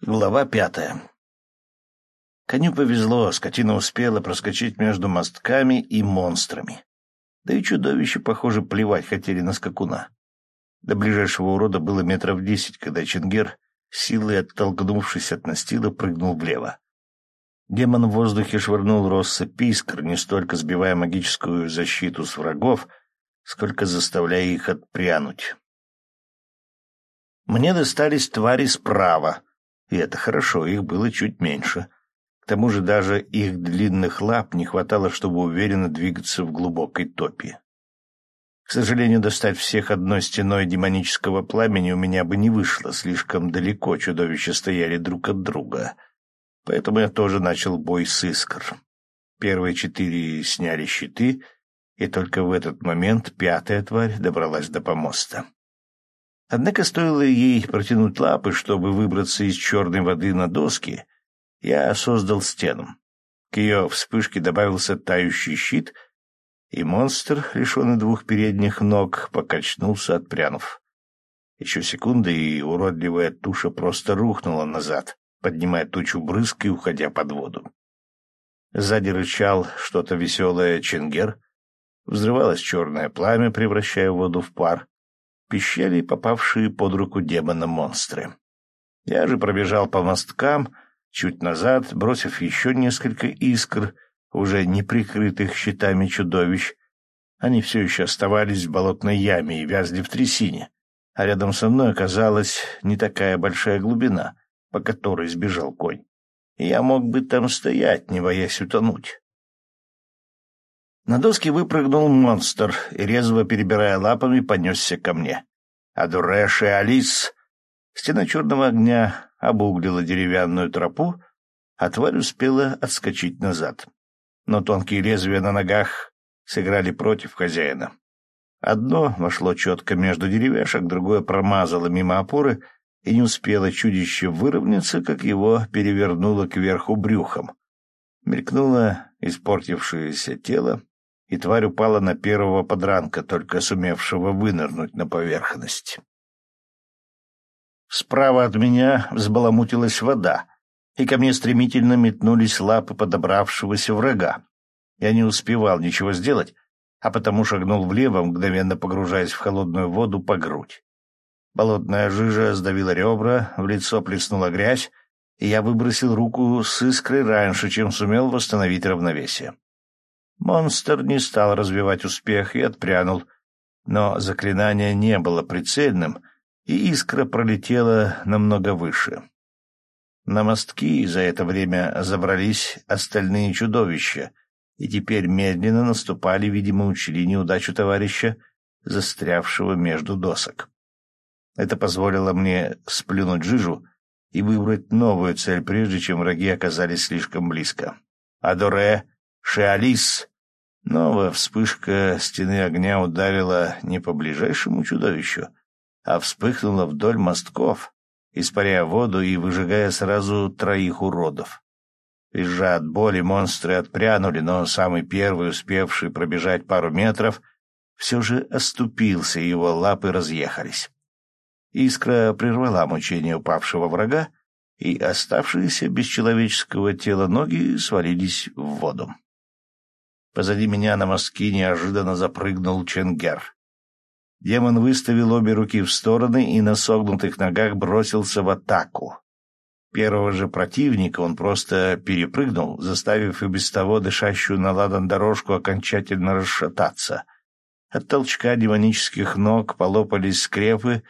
Глава пятая. Коню повезло, скотина успела проскочить между мостками и монстрами. Да и чудовища, похоже, плевать хотели на скакуна. До ближайшего урода было метров десять, когда Чингер, силой оттолкнувшись от настила, прыгнул влево. Демон в воздухе швырнул россыпь искр, не столько сбивая магическую защиту с врагов, сколько заставляя их отпрянуть. Мне достались твари справа — и это хорошо, их было чуть меньше. К тому же даже их длинных лап не хватало, чтобы уверенно двигаться в глубокой топе. К сожалению, достать всех одной стеной демонического пламени у меня бы не вышло, слишком далеко чудовища стояли друг от друга. Поэтому я тоже начал бой с искр. Первые четыре сняли щиты, и только в этот момент пятая тварь добралась до помоста. Однако стоило ей протянуть лапы, чтобы выбраться из черной воды на доски, я создал стену. К ее вспышке добавился тающий щит, и монстр, лишенный двух передних ног, покачнулся, отпрянув. Еще секунда, и уродливая туша просто рухнула назад, поднимая тучу брызг и уходя под воду. Сзади рычал что-то веселое Ченгер. Взрывалось черное пламя, превращая воду в пар пищали попавшие под руку демона монстры. Я же пробежал по мосткам, чуть назад, бросив еще несколько искр, уже не прикрытых щитами чудовищ. Они все еще оставались в болотной яме и вязли в трясине, а рядом со мной оказалась не такая большая глубина, по которой сбежал конь. И я мог бы там стоять, не боясь утонуть. На доски выпрыгнул монстр и, резво перебирая лапами, понесся ко мне. Адуреш и Алис. Стена черного огня обуглила деревянную тропу, а тварь успела отскочить назад. Но тонкие лезвия на ногах сыграли против хозяина. Одно вошло четко между деревяшек, другое промазало мимо опоры, и не успело чудище выровняться, как его перевернуло кверху брюхом. Мелькнуло испортившееся тело, и тварь упала на первого подранка, только сумевшего вынырнуть на поверхность. Справа от меня взбаламутилась вода, и ко мне стремительно метнулись лапы подобравшегося врага. Я не успевал ничего сделать, а потому шагнул влево, мгновенно погружаясь в холодную воду по грудь. Болотная жижа сдавила ребра, в лицо плеснула грязь, и я выбросил руку с искрой раньше, чем сумел восстановить равновесие. Монстр не стал развивать успех и отпрянул, но заклинание не было прицельным, и искра пролетела намного выше. На мостки за это время забрались остальные чудовища, и теперь медленно наступали, видимо, учли неудачу товарища, застрявшего между досок. Это позволило мне сплюнуть жижу и выбрать новую цель, прежде чем враги оказались слишком близко. Адоре Шиалис. Новая вспышка стены огня ударила не по ближайшему чудовищу, а вспыхнула вдоль мостков, испаряя воду и выжигая сразу троих уродов. Визжа от боли, монстры отпрянули, но самый первый, успевший пробежать пару метров, все же оступился, и его лапы разъехались. Искра прервала мучение упавшего врага, и оставшиеся без человеческого тела ноги свалились в воду. Позади меня на мостки неожиданно запрыгнул Ченгер. Демон выставил обе руки в стороны и на согнутых ногах бросился в атаку. Первого же противника он просто перепрыгнул, заставив и без того дышащую на ладан дорожку окончательно расшататься. От толчка демонических ног полопались скрепы,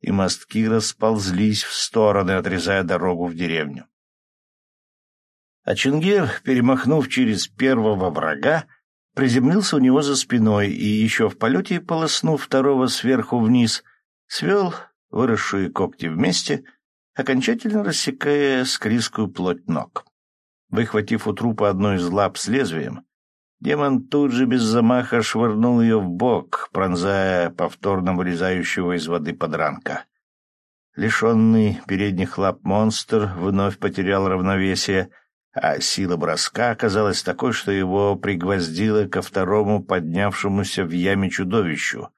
и мостки расползлись в стороны, отрезая дорогу в деревню. А Чингир, перемахнув через первого врага, приземлился у него за спиной и еще в полете, полоснув второго сверху вниз, свел выросшие когти вместе, окончательно рассекая склизкую плоть ног. Выхватив у трупа одну из лап с лезвием, демон тут же без замаха швырнул ее в бок, пронзая повторно вылезающего из воды подранка. Лишенный передних лап монстр вновь потерял равновесие — а сила броска оказалась такой, что его пригвоздило ко второму поднявшемуся в яме чудовищу.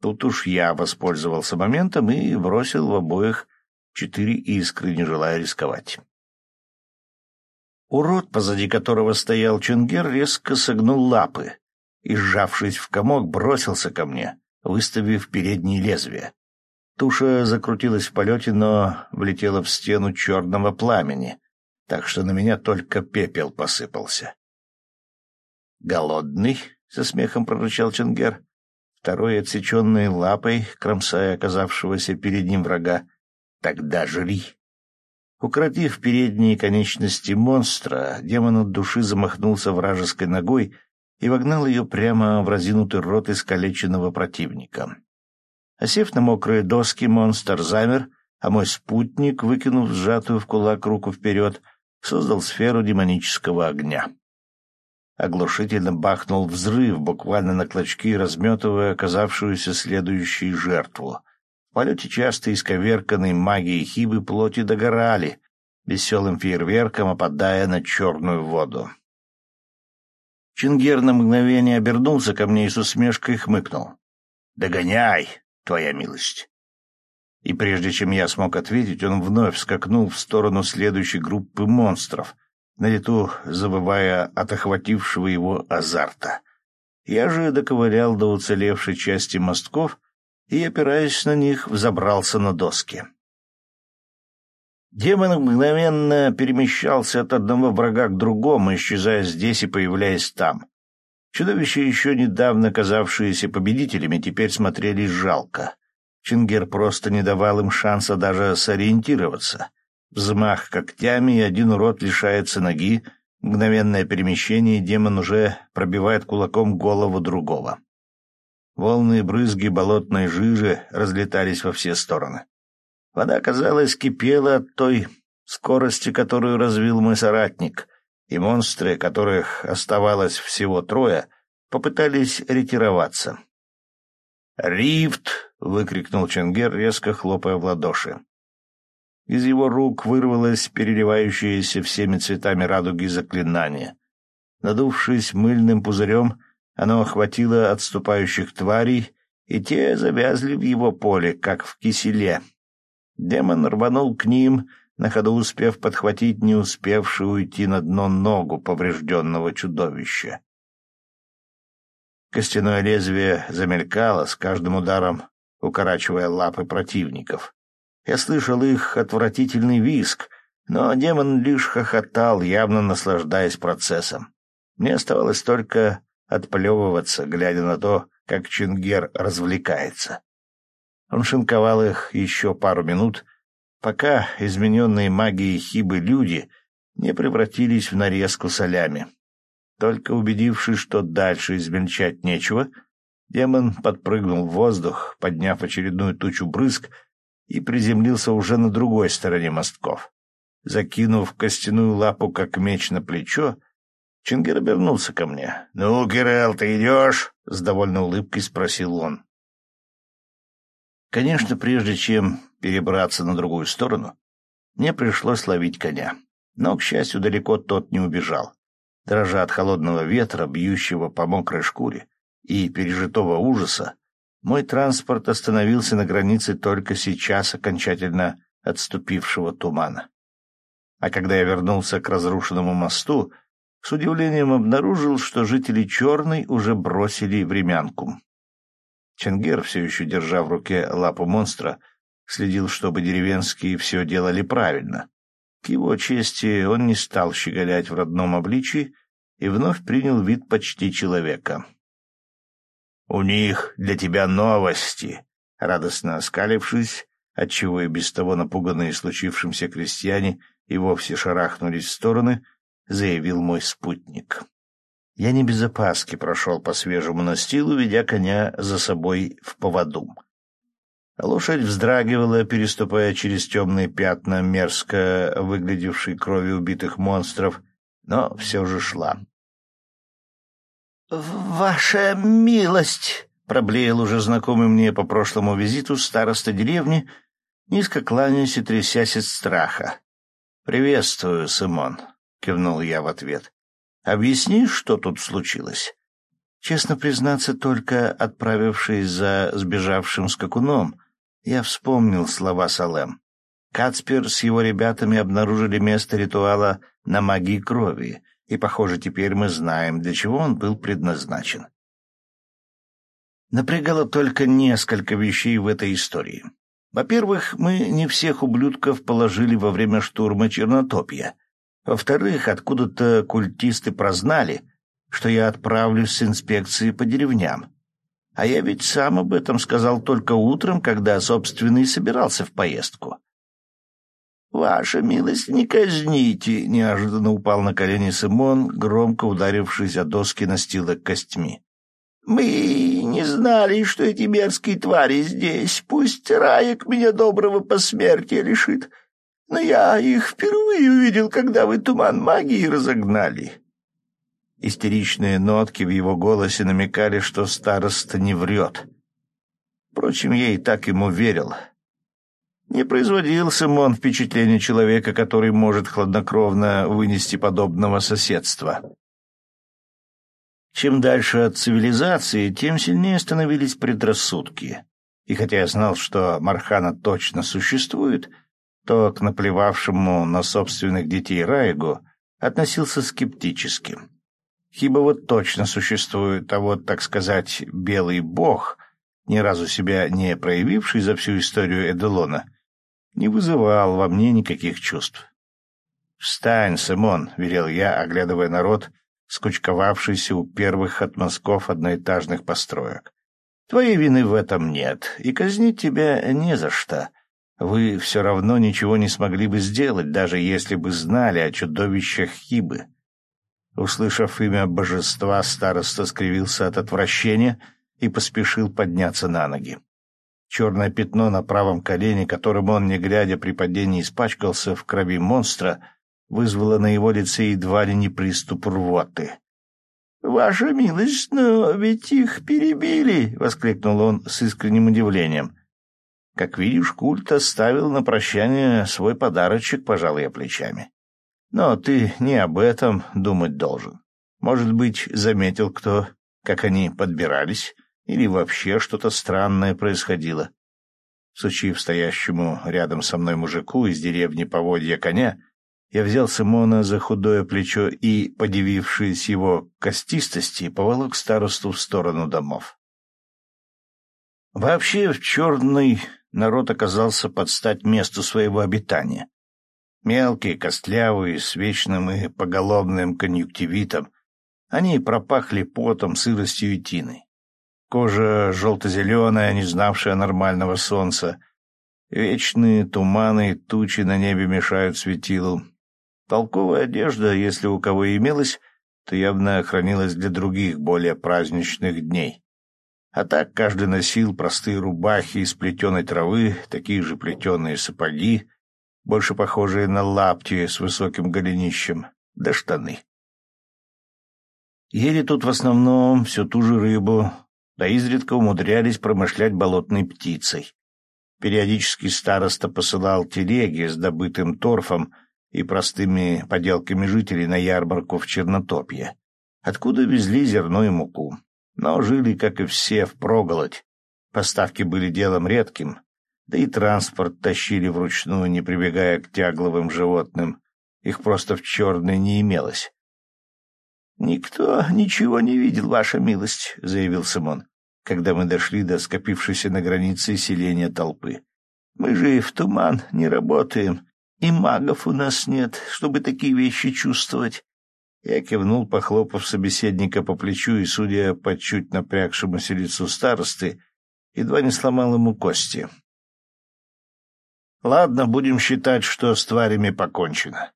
Тут уж я воспользовался моментом и бросил в обоих четыре искры, не желая рисковать. Урод, позади которого стоял Чунгер, резко согнул лапы и, сжавшись в комок, бросился ко мне, выставив передние лезвия. Туша закрутилась в полете, но влетела в стену черного пламени, так что на меня только пепел посыпался. «Голодный?» — со смехом прорычал Ченгер, второй отсеченной лапой, кромсая оказавшегося перед ним врага. «Тогда жри!» Укротив передние конечности монстра, демон от души замахнулся вражеской ногой и вогнал ее прямо в разинутый рот искалеченного противника. Осев на мокрые доски, монстр замер, а мой спутник, выкинув сжатую в кулак руку вперед, создал сферу демонического огня. Оглушительно бахнул взрыв, буквально на клочки разметывая оказавшуюся следующей жертву. В полете часто исковерканной магией хибы плоти догорали, веселым фейерверком опадая на черную воду. Чингер на мгновение обернулся ко мне и с усмешкой хмыкнул. «Догоняй, твоя милость!» И прежде чем я смог ответить, он вновь скакнул в сторону следующей группы монстров, на лету забывая от охватившего его азарта. Я же доковырял до уцелевшей части мостков и, опираясь на них, взобрался на доски. Демон мгновенно перемещался от одного врага к другому, исчезая здесь и появляясь там. Чудовища, еще недавно казавшиеся победителями, теперь смотрелись жалко. Чингер просто не давал им шанса даже сориентироваться. Взмах когтями, и один урод лишается ноги, мгновенное перемещение, и демон уже пробивает кулаком голову другого. Волны и брызги болотной жижи разлетались во все стороны. Вода, казалось, кипела от той скорости, которую развил мой соратник, и монстры, которых оставалось всего трое, попытались ретироваться. «Рифт!» — выкрикнул Ченгер, резко хлопая в ладоши. Из его рук вырвалось переливающееся всеми цветами радуги заклинание. Надувшись мыльным пузырем, оно охватило отступающих тварей, и те завязли в его поле, как в киселе, Демон рванул к ним, на ходу успев подхватить не успевшую уйти на дно ногу поврежденного чудовища. Костяное лезвие замелькало с каждым ударом, укорачивая лапы противников. Я слышал их отвратительный визг, но демон лишь хохотал, явно наслаждаясь процессом. Мне оставалось только отплевываться, глядя на то, как Чингер развлекается. Он шинковал их еще пару минут, пока измененные магией хибы люди не превратились в нарезку солями. Только убедившись, что дальше измельчать нечего, демон подпрыгнул в воздух, подняв очередную тучу брызг, и приземлился уже на другой стороне мостков. Закинув костяную лапу, как меч на плечо, Чингер обернулся ко мне. — Ну, Кирелл, ты идешь? — с довольной улыбкой спросил он. Конечно, прежде чем перебраться на другую сторону, мне пришлось ловить коня. Но, к счастью, далеко тот не убежал. Дрожа от холодного ветра, бьющего по мокрой шкуре, и пережитого ужаса, мой транспорт остановился на границе только сейчас окончательно отступившего тумана. А когда я вернулся к разрушенному мосту, с удивлением обнаружил, что жители Черной уже бросили времянку. Ченгер, все еще держа в руке лапу монстра, следил, чтобы деревенские все делали правильно. К его чести он не стал щеголять в родном обличии и вновь принял вид почти человека. «У них для тебя новости!» Радостно оскалившись, отчего и без того напуганные случившимся крестьяне и вовсе шарахнулись в стороны, заявил мой спутник. Я не без опаски прошел по свежему настилу, ведя коня за собой в поводу. Лошадь вздрагивала, переступая через темные пятна мерзко выглядевшей крови убитых монстров, но все же шла. «Ваша милость!» — проблеял уже знакомый мне по прошлому визиту староста деревни, низко кланяясь и трясясь от страха. «Приветствую, Симон», — кивнул я в ответ. Объясни, что тут случилось?» Честно признаться, только отправившись за сбежавшим скакуном, я вспомнил слова Салем. Кацпер с его ребятами обнаружили место ритуала на магии крови, и, похоже, теперь мы знаем, для чего он был предназначен. Напрягало только несколько вещей в этой истории. Во-первых, мы не всех ублюдков положили во время штурма Чернотопья. Во-вторых, откуда-то культисты прознали, что я отправлюсь с инспекцией по деревням. А я ведь сам об этом сказал только утром, когда, собственно, и собирался в поездку. «Ваша милость, не казните!» — неожиданно упал на колени Симон, громко ударившись о доски настила костьми. «Мы не знали, что эти мерзкие твари здесь. Пусть Раек меня доброго по смерти лишит. Но я их впервые увидел, когда вы туман магии разогнали». Истеричные нотки в его голосе намекали, что староста не врет. Впрочем, я и так ему верил. Не производил Симон впечатление человека, который может хладнокровно вынести подобного соседства. Чем дальше от цивилизации, тем сильнее становились предрассудки. И хотя я знал, что Мархана точно существует, то к наплевавшему на собственных детей Раегу относился скептически. Хиба вот точно существует, а вот, так сказать, белый бог, ни разу себя не проявивший за всю историю Эделона, не вызывал во мне никаких чувств. «Встань, Симон!» — велел я, оглядывая народ, скучковавшийся у первых от мазков одноэтажных построек. «Твоей вины в этом нет, и казнить тебя не за что. Вы все равно ничего не смогли бы сделать, даже если бы знали о чудовищах Хибы. Услышав имя божества, староста скривился от отвращения и поспешил подняться на ноги. Черное пятно на правом колене, которым он, не глядя при падении, испачкался в крови монстра, вызвало на его лице едва ли не приступ рвоты. — Ваша милость, но ведь их перебили! — воскликнул он с искренним удивлением. — Как видишь, культ оставил на прощание свой подарочек, пожал я плечами. Но ты не об этом думать должен. Может быть, заметил кто, как они подбирались, или вообще что-то странное происходило. Сучив стоящему рядом со мной мужику из деревни поводья коня, я взял Симона за худое плечо и, подивившись его костистости, поволок старосту в сторону домов. Вообще, в черный народ оказался под стать месту своего обитания. Мелкие, костлявые, с вечным и поголовным конъюнктивитом, они пропахли потом, сыростью и тиной. Кожа желто-зеленая, не знавшая нормального солнца. Вечные туманы и тучи на небе мешают светилу. Толковая одежда, если у кого и имелась, то явно хранилась для других, более праздничных дней. А так каждый носил простые рубахи из плетеной травы, такие же плетеные сапоги, больше похожие на лапти с высоким голенищем, да штаны. Ели тут в основном всю ту же рыбу, да изредка умудрялись промышлять болотной птицей. Периодически староста посылал телеги с добытым торфом и простыми поделками жителей на ярмарку в Чернотопье, откуда везли зерно и муку. Но жили, как и все, впроголодь. Поставки были делом редким, да и транспорт тащили вручную, не прибегая к тягловым животным. Их просто в черной не имелось. — Никто ничего не видел, ваша милость, — заявил Симон, когда мы дошли до скопившейся на границе селения толпы. — Мы же в туман не работаем, и магов у нас нет, чтобы такие вещи чувствовать. Я кивнул, похлопав собеседника по плечу, и, судя по чуть напрягшемуся лицу старосты, едва не сломал ему кости. Ладно, будем считать, что с тварями покончено.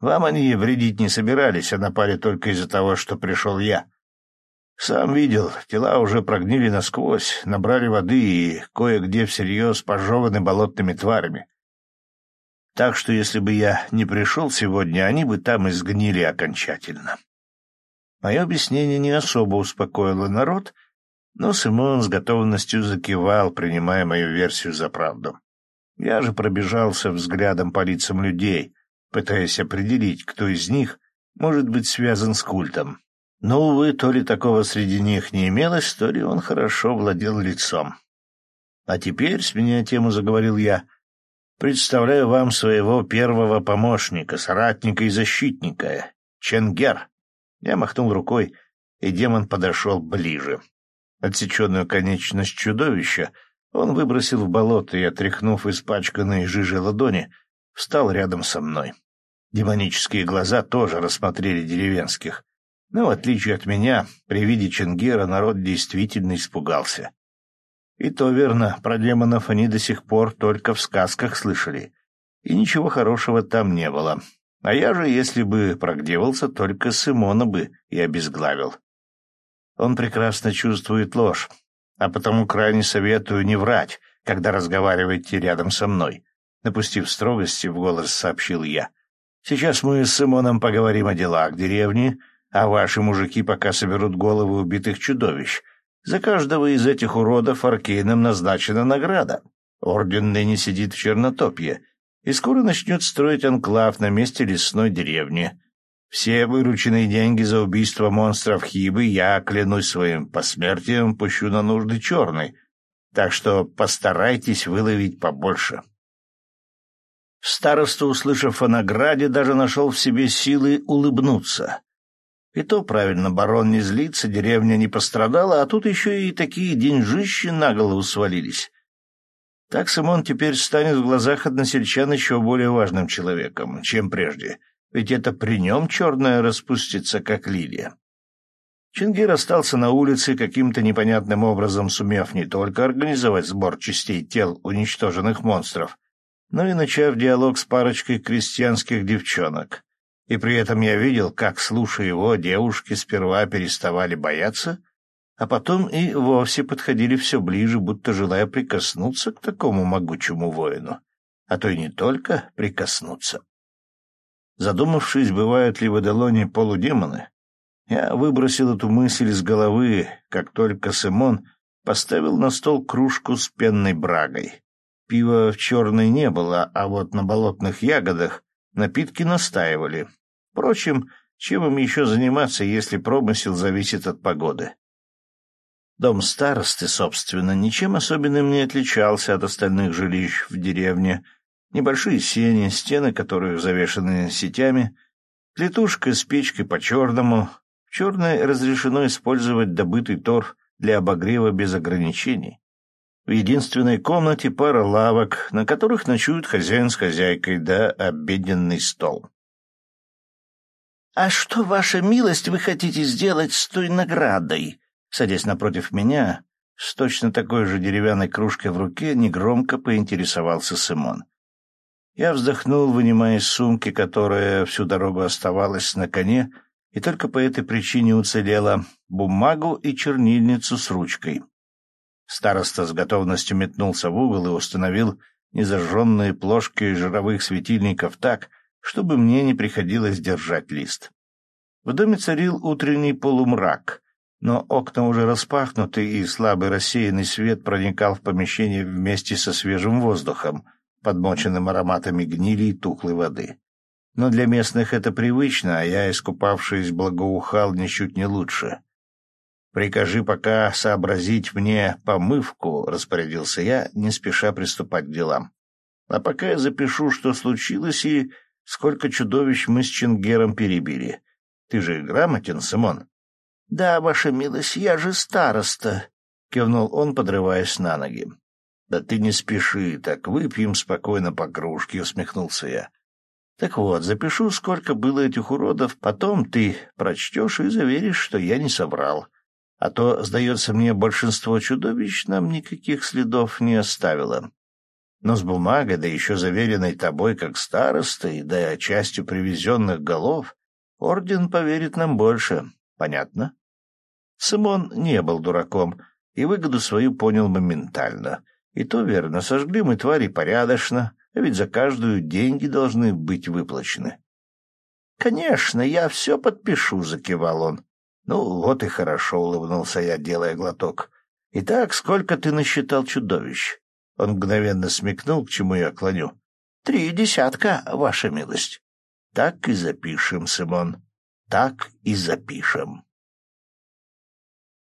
Вам они вредить не собирались, а напали только из-за того, что пришел я. Сам видел, тела уже прогнили насквозь, набрали воды и кое-где всерьез пожеваны болотными тварями. Так что если бы я не пришел сегодня, они бы там изгнили окончательно. Мое объяснение не особо успокоило народ, но Симон с готовностью закивал, принимая мою версию за правду. Я же пробежался взглядом по лицам людей, пытаясь определить, кто из них может быть связан с культом. Но, увы, то ли такого среди них не имелось, то ли он хорошо владел лицом. А теперь, с меня тему заговорил я, Представляю вам своего первого помощника, соратника и защитника, Ченгер. Я махнул рукой, и демон подошел ближе. Отсеченную конечность чудовища он выбросил в болото и, отряхнув испачканные жижей ладони, встал рядом со мной. Демонические глаза тоже рассмотрели деревенских. Но, в отличие от меня, при виде Ченгера народ действительно испугался. И то верно, про демонов они до сих пор только в сказках слышали. И ничего хорошего там не было. А я же, если бы прогдевался, только Симона бы и обезглавил. Он прекрасно чувствует ложь, а потому крайне советую не врать, когда разговариваете рядом со мной. Напустив строгости, в голос сообщил я. Сейчас мы с Симоном поговорим о делах деревни, а ваши мужики пока соберут головы убитых чудовищ — за каждого из этих уродов Аркейном назначена награда. Орден ныне сидит в Чернотопье и скоро начнет строить анклав на месте лесной деревни. Все вырученные деньги за убийство монстров Хибы я, клянусь своим посмертием, пущу на нужды черной, так что постарайтесь выловить побольше. Староста, услышав о награде, даже нашел в себе силы улыбнуться. И то правильно, барон не злится, деревня не пострадала, а тут еще и такие деньжищи на голову свалились. Так Симон теперь станет в глазах односельчан еще более важным человеком, чем прежде, ведь это при нем черная распустится, как лилия. Чингир остался на улице, каким-то непонятным образом сумев не только организовать сбор частей тел уничтоженных монстров, но и начав диалог с парочкой крестьянских девчонок. И при этом я видел, как, слушая его, девушки сперва переставали бояться, а потом и вовсе подходили все ближе, будто желая прикоснуться к такому могучему воину, а то и не только прикоснуться. Задумавшись, бывают ли в Эделоне полудемоны, я выбросил эту мысль из головы, как только Симон поставил на стол кружку с пенной брагой. Пива в черной не было, а вот на болотных ягодах Напитки настаивали. Впрочем, чем им еще заниматься, если промысел зависит от погоды? Дом старосты, собственно, ничем особенным не отличался от остальных жилищ в деревне. Небольшие сени, стены которых завешаны сетями, клетушка с печкой по-черному. В черной разрешено использовать добытый торф для обогрева без ограничений. В единственной комнате пара лавок, на которых ночуют хозяин с хозяйкой, да обеденный стол. — А что, ваша милость, вы хотите сделать с той наградой? Садясь напротив меня, с точно такой же деревянной кружкой в руке, негромко поинтересовался Симон. Я вздохнул, вынимая из сумки, которая всю дорогу оставалась на коне, и только по этой причине уцелела, бумагу и чернильницу с ручкой. Староста с готовностью метнулся в угол и установил незажженные плошки жировых светильников так, чтобы мне не приходилось держать лист. В доме царил утренний полумрак, но окна уже распахнуты, и слабый рассеянный свет проникал в помещение вместе со свежим воздухом, подмоченным ароматами гнили и тухлой воды. Но для местных это привычно, а я, искупавшись, благоухал ничуть не лучше. «Прикажи пока сообразить мне помывку», — распорядился я, не спеша приступать к делам. «А пока я запишу, что случилось и сколько чудовищ мы с Чингером перебили. Ты же грамотен, Симон?» «Да, ваша милость, я же староста», — кивнул он, подрываясь на ноги. «Да ты не спеши, так выпьем спокойно по кружке», — усмехнулся я. «Так вот, запишу, сколько было этих уродов, потом ты прочтешь и заверишь, что я не соврал. А то, сдается мне, большинство чудовищ нам никаких следов не оставило. Но с бумагой, да еще заверенной тобой как старостой, да частью привезенных голов, орден поверит нам больше. Понятно? Симон не был дураком и выгоду свою понял моментально. И то верно, сожгли мы твари порядочно, а ведь за каждую деньги должны быть выплачены. — Конечно, я все подпишу, — закивал он. «Ну, вот и хорошо», — улыбнулся я, делая глоток. «Итак, сколько ты насчитал чудовищ?» Он мгновенно смекнул, к чему я клоню. «Три десятка, ваша милость». «Так и запишем, Симон, так и запишем».